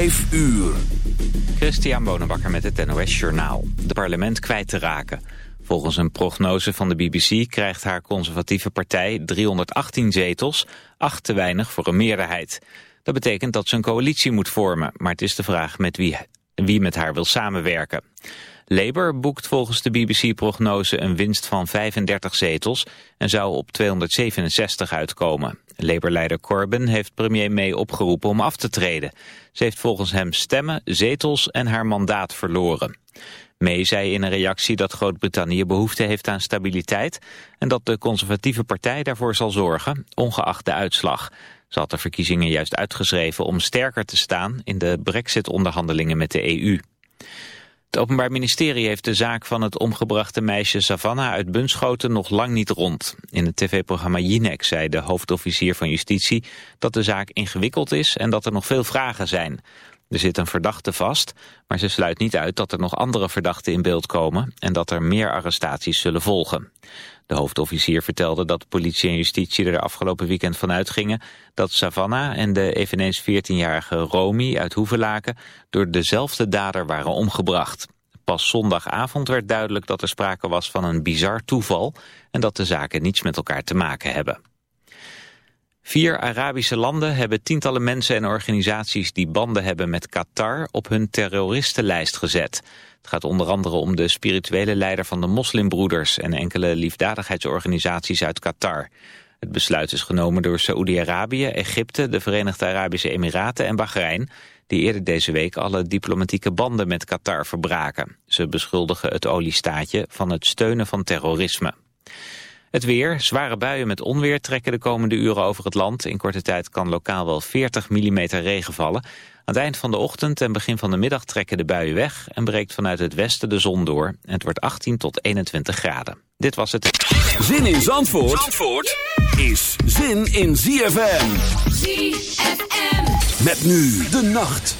5 uur. Christian Bonenbakker met het NOS Journaal. De parlement kwijt te raken. Volgens een prognose van de BBC krijgt haar conservatieve partij 318 zetels, acht te weinig voor een meerderheid. Dat betekent dat ze een coalitie moet vormen, maar het is de vraag met wie, wie met haar wil samenwerken. Labour boekt volgens de BBC-prognose een winst van 35 zetels en zou op 267 uitkomen. Labour-leider Corbyn heeft premier May opgeroepen om af te treden. Ze heeft volgens hem stemmen, zetels en haar mandaat verloren. May zei in een reactie dat Groot-Brittannië behoefte heeft aan stabiliteit... en dat de conservatieve partij daarvoor zal zorgen, ongeacht de uitslag. Ze had de verkiezingen juist uitgeschreven om sterker te staan... in de brexit-onderhandelingen met de EU. Het Openbaar Ministerie heeft de zaak van het omgebrachte meisje Savannah uit Bunschoten nog lang niet rond. In het tv-programma Jinek zei de hoofdofficier van Justitie dat de zaak ingewikkeld is en dat er nog veel vragen zijn. Er zit een verdachte vast, maar ze sluit niet uit dat er nog andere verdachten in beeld komen en dat er meer arrestaties zullen volgen. De hoofdofficier vertelde dat politie en justitie er afgelopen weekend van uitgingen dat Savannah en de eveneens 14-jarige Romy uit Hoevelaken door dezelfde dader waren omgebracht. Pas zondagavond werd duidelijk dat er sprake was van een bizar toeval en dat de zaken niets met elkaar te maken hebben. Vier Arabische landen hebben tientallen mensen en organisaties die banden hebben met Qatar op hun terroristenlijst gezet. Het gaat onder andere om de spirituele leider van de moslimbroeders en enkele liefdadigheidsorganisaties uit Qatar. Het besluit is genomen door Saoedi-Arabië, Egypte, de Verenigde Arabische Emiraten en Bahrein, die eerder deze week alle diplomatieke banden met Qatar verbraken. Ze beschuldigen het oliestaatje van het steunen van terrorisme. Het weer, zware buien met onweer trekken de komende uren over het land. In korte tijd kan lokaal wel 40 mm regen vallen. Aan het eind van de ochtend en begin van de middag trekken de buien weg... en breekt vanuit het westen de zon door. En het wordt 18 tot 21 graden. Dit was het. Zin in Zandvoort, Zandvoort is zin in ZFM. ZFM. Met nu de nacht.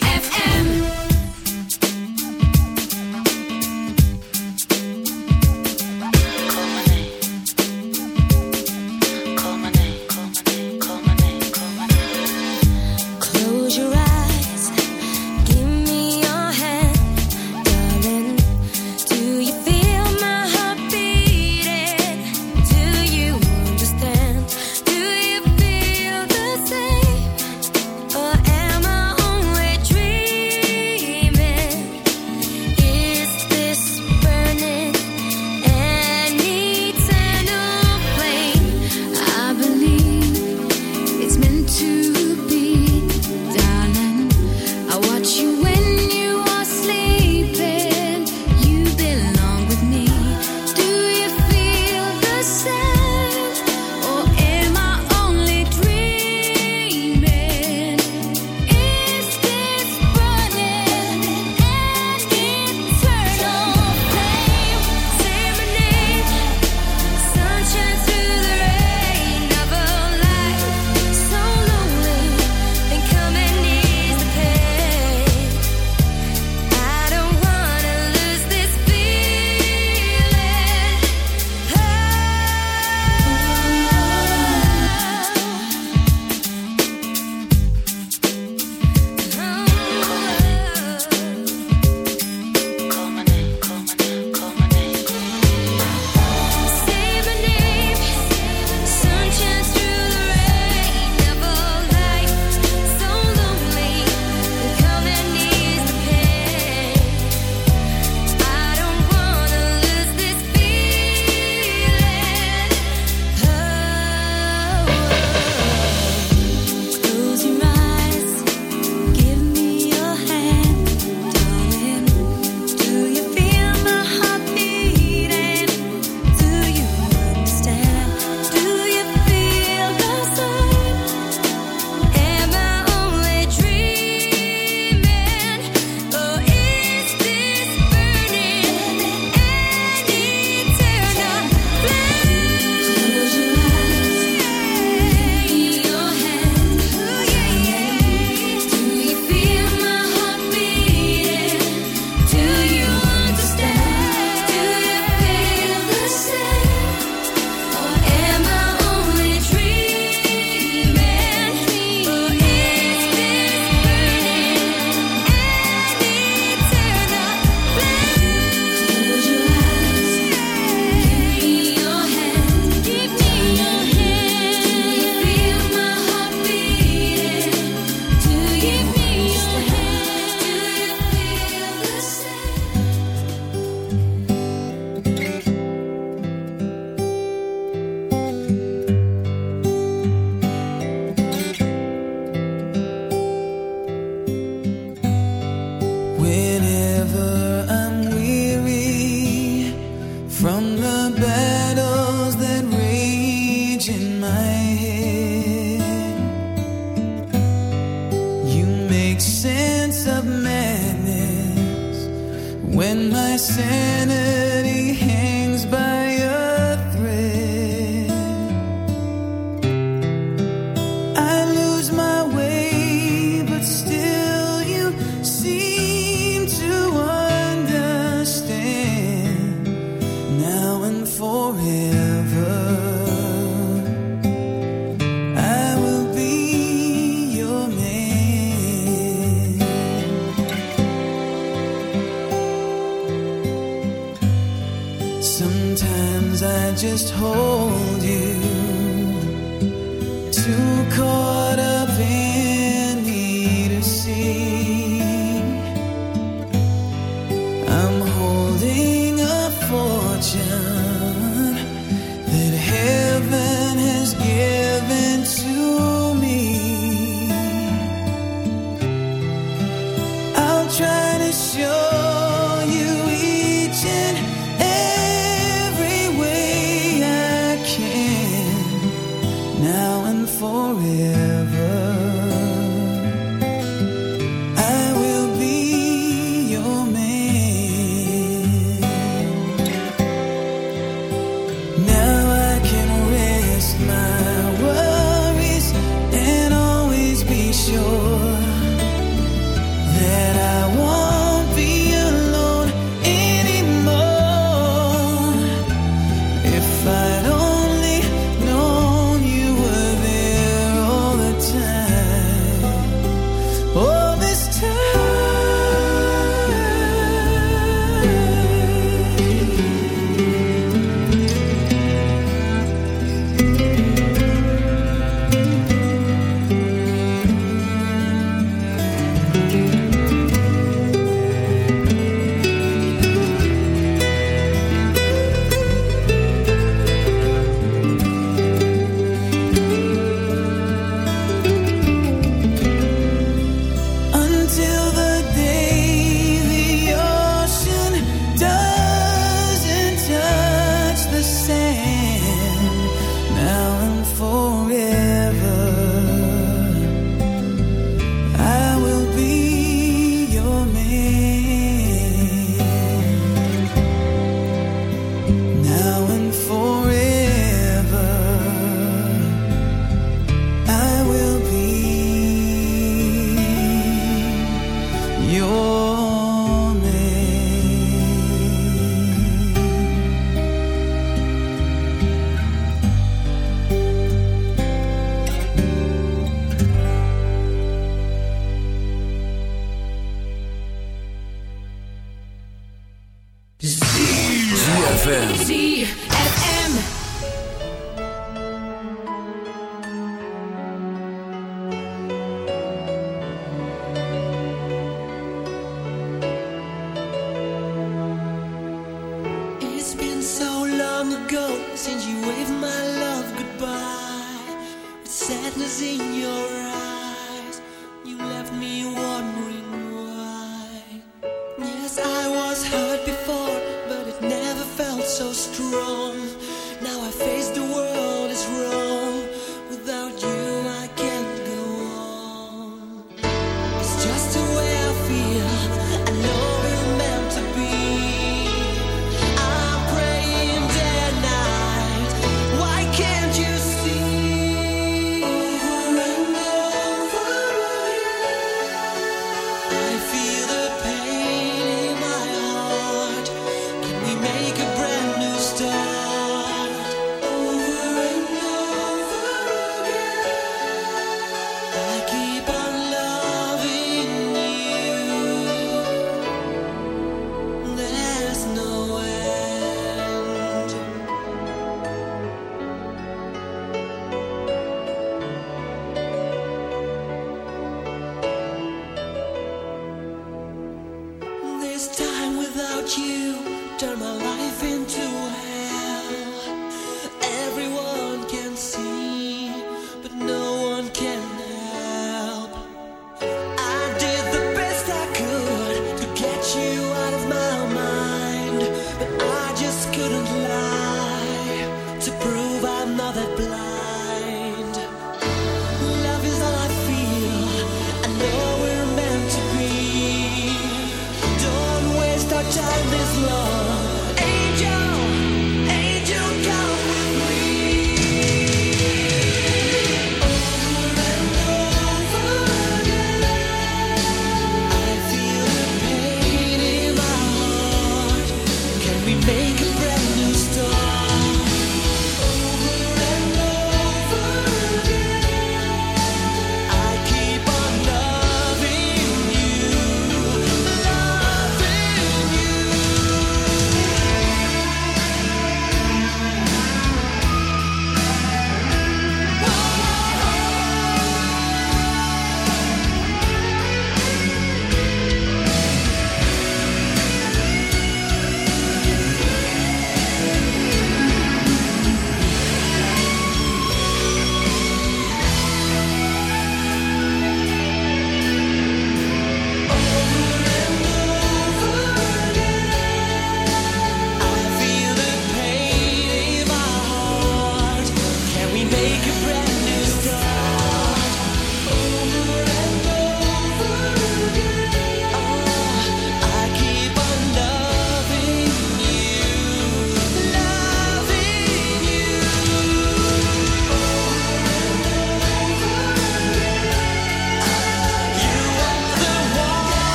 go since you waved my love goodbye with sadness in your eyes.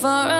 for a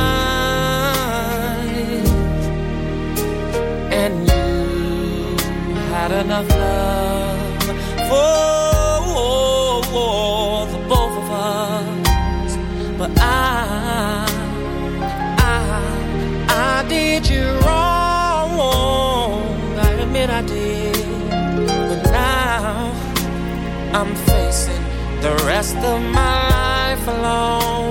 I'm facing the rest of my life alone.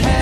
Head